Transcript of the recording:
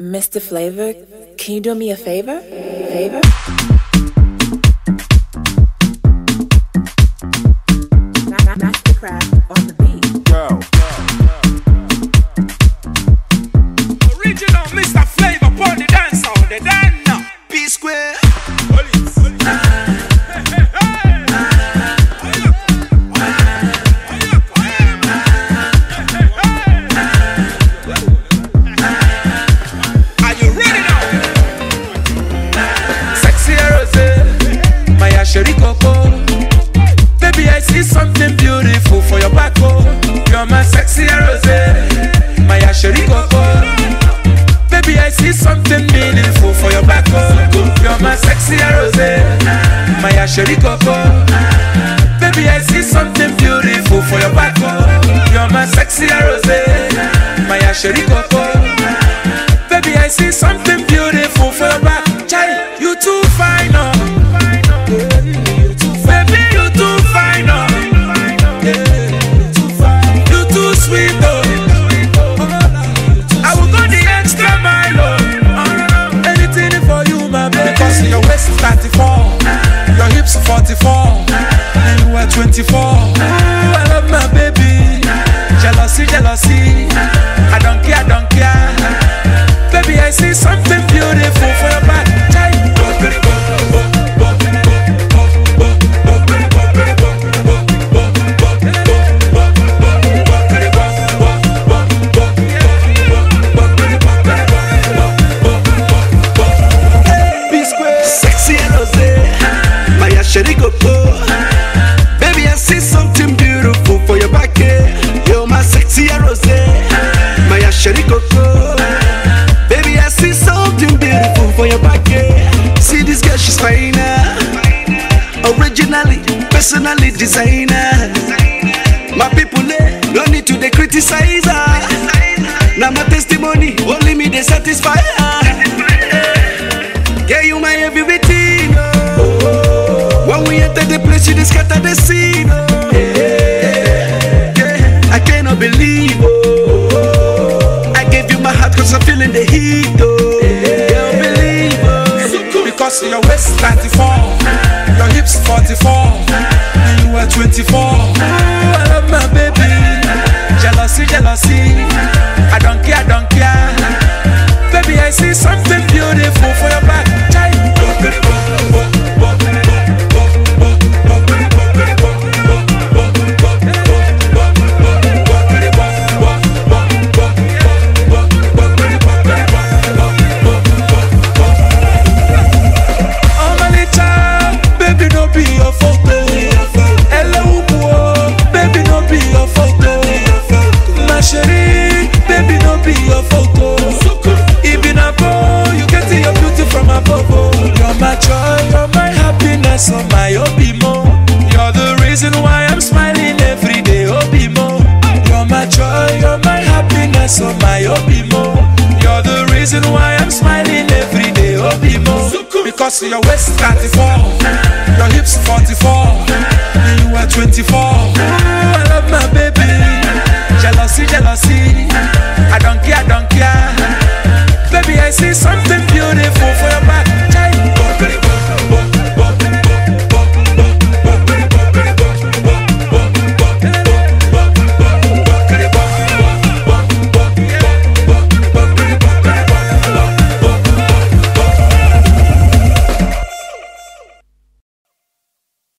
Mr. Flavour, can you do me a favor? Favor? Asheri Coco. Baby, I see something beautiful for your back, oh. You're my sexy Rose, my Asheri Coco. Baby, I see something meaningful for your back, oh. You're my sexy Rose, my Asheri Coco. Baby, I see something beautiful for your back, oh. You're my sexy Rose, my Asheri Coco. 24. I love my baby. Jealousy, jealousy. I don't care, I don't care. Baby, I see something beautiful for and Jose. My Asheri Coco. See something beautiful for your back. You're my sexy Rose. My Asheri Coco. Baby, I see something beautiful for your back. See this girl, she's finer. Originally, personally designer. My people, eh, no need to they criticize her. Now my testimony, only me they satisfy her. Yeah, you my everything. Oh. When we enter the place, you just Feeling. Oh. Believe. Because your waist 34, your hips 44, and you are 24. Because your waist 34, your hips 44, and you are 24.